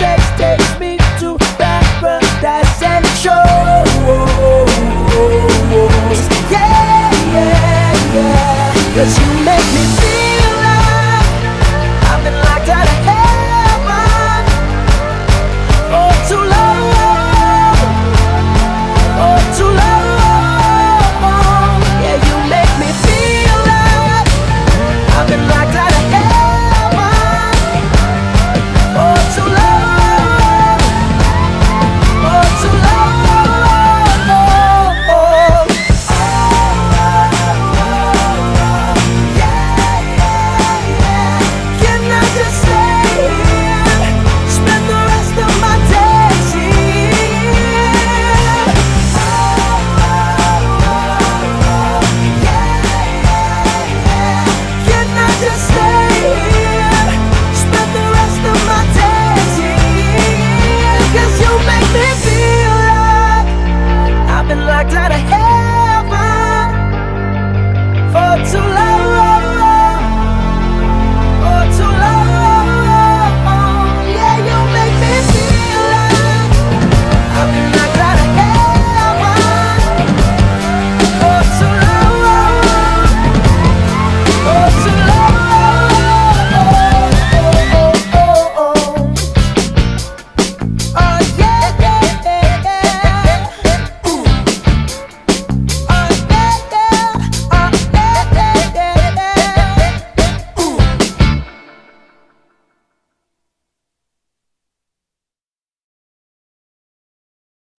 sex takes